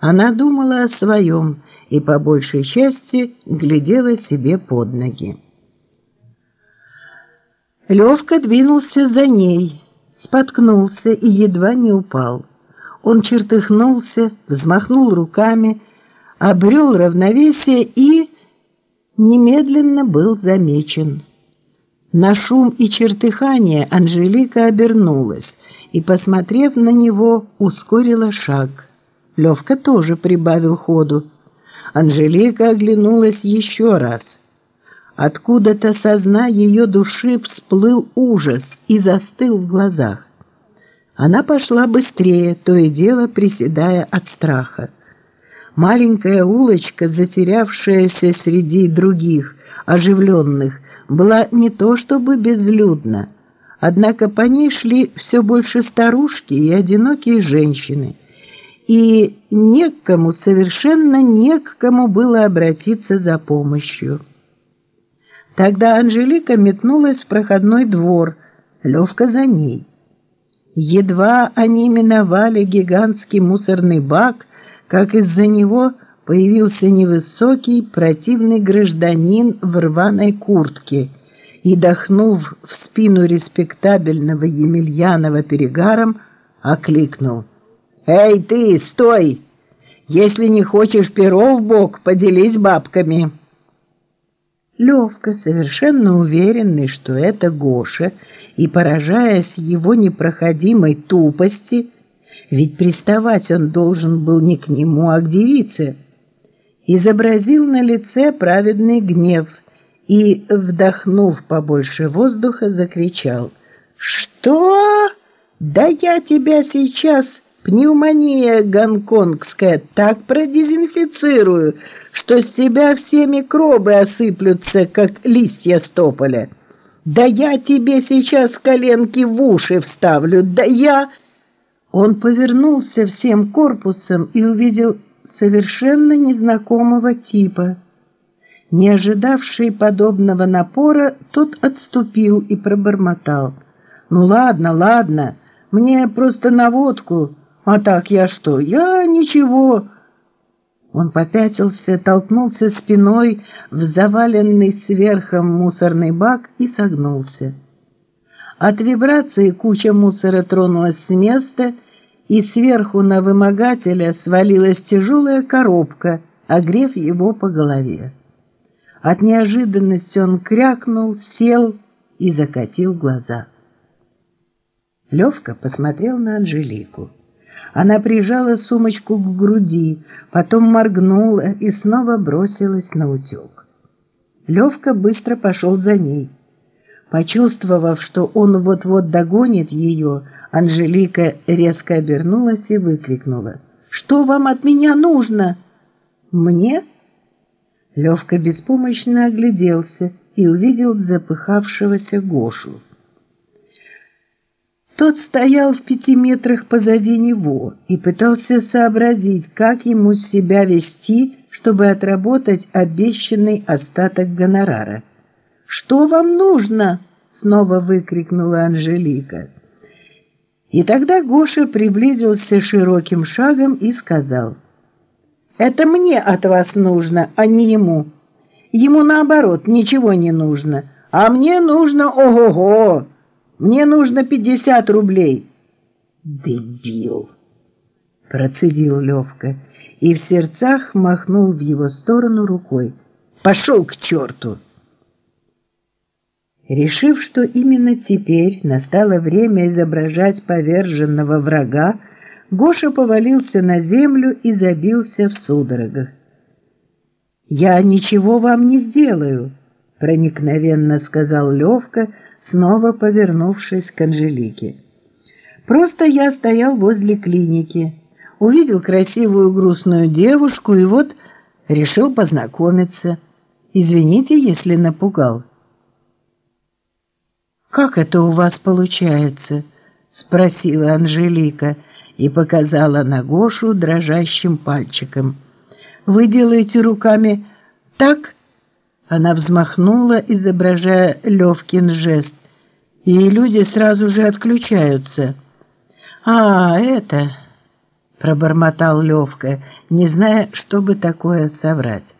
Она думала о своем и по большей части глядела себе под ноги. Левка двинулся за ней, споткнулся и едва не упал. Он чертыхнулся, взмахнул руками, обрел равновесие и немедленно был замечен. На шум и чертыхание Анжелика обернулась и, посмотрев на него, ускорила шаг. Левка тоже прибавил ходу. Анжелика оглянулась еще раз. Откуда-то со ее души всплыл ужас и застыл в глазах. Она пошла быстрее, то и дело приседая от страха. Маленькая улочка, затерявшаяся среди других, оживленных, была не то чтобы безлюдна, однако по ней шли все больше старушки и одинокие женщины – и не к кому, совершенно не к кому было обратиться за помощью. Тогда Анжелика метнулась в проходной двор, Левка за ней. Едва они миновали гигантский мусорный бак, как из-за него появился невысокий противный гражданин в рваной куртке и, дохнув в спину респектабельного Емельянова перегаром, окликнул — «Эй, ты, стой! Если не хочешь перо в бок, поделись бабками!» Левка, совершенно уверенный, что это Гоша, и поражаясь его непроходимой тупости, ведь приставать он должен был не к нему, а к девице, изобразил на лице праведный гнев и, вдохнув побольше воздуха, закричал «Что? Да я тебя сейчас...» Пневмония гонконгская так продезинфицирую, что с тебя все микробы осыплются, как листья с тополя. Да я тебе сейчас коленки в уши вставлю, да я...» Он повернулся всем корпусом и увидел совершенно незнакомого типа. Не ожидавший подобного напора, тот отступил и пробормотал. «Ну ладно, ладно, мне просто наводку. А так я что? Я ничего. Он попятился, толкнулся спиной в заваленный сверхом мусорный бак и согнулся. От вибрации куча мусора тронулась с места, и сверху на вымогателя свалилась тяжелая коробка, огрев его по голове. От неожиданности он крякнул, сел и закатил глаза. Левка посмотрел на Анжелику. Она прижала сумочку к груди, потом моргнула и снова бросилась на утек. Левка быстро пошел за ней. Почувствовав, что он вот-вот догонит ее, Анжелика резко обернулась и выкрикнула. «Что вам от меня нужно?» «Мне?» Левка беспомощно огляделся и увидел запыхавшегося Гошу. Тот стоял в пяти метрах позади него и пытался сообразить, как ему себя вести, чтобы отработать обещанный остаток гонорара. «Что вам нужно?» — снова выкрикнула Анжелика. И тогда Гоша приблизился широким шагом и сказал, «Это мне от вас нужно, а не ему. Ему, наоборот, ничего не нужно, а мне нужно ого-го!» Мне нужно пятьдесят рублей. Дебил, процедил Левка и в сердцах махнул в его сторону рукой. Пошел к черту! Решив, что именно теперь настало время изображать поверженного врага, Гоша повалился на землю и забился в судорогах. «Я ничего вам не сделаю», — проникновенно сказал Левка, — снова повернувшись к Анжелике. «Просто я стоял возле клиники, увидел красивую грустную девушку и вот решил познакомиться. Извините, если напугал». «Как это у вас получается?» — спросила Анжелика и показала на Гошу дрожащим пальчиком. «Вы делаете руками так, она взмахнула, изображая Левкин жест, и люди сразу же отключаются. «А, это...» пробормотал Левка, не зная, что бы такое соврать.